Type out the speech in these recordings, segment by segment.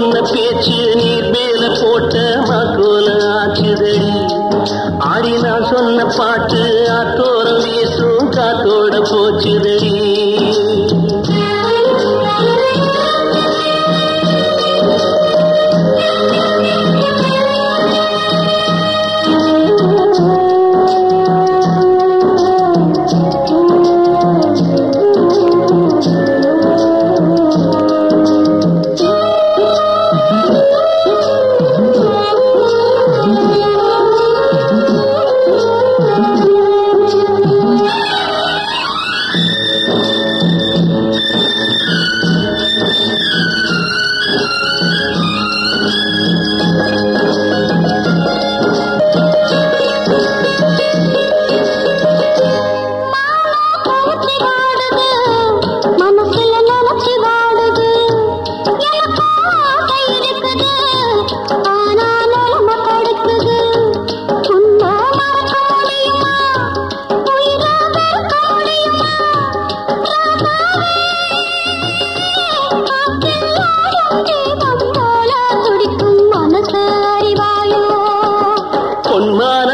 சொன்ன பேச்சு நீர் மேல போட்ட மக்கோல ஆச்சுதடி ஆடி நான் சொன்ன பாட்டு ஆத்தோரம் வீசும் காத்தோட போச்சுதடி. iman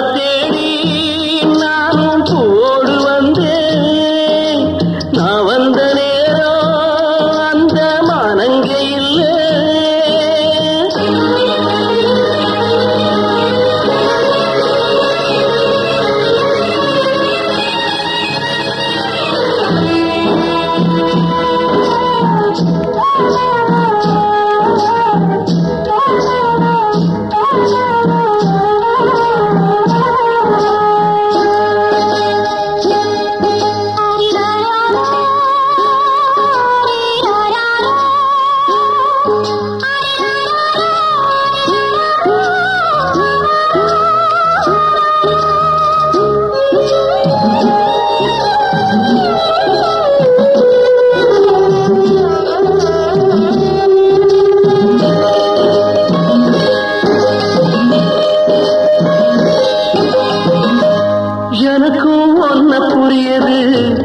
புரியுது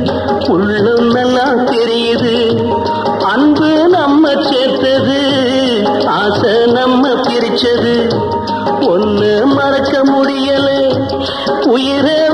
உள்ளம் நல்லா தெரியுது. அன்பு நம்ம சேர்த்தது. ஆசை நம்ம பிரிச்சது. ஒண்ணு மறக்க முடியல. உயிரை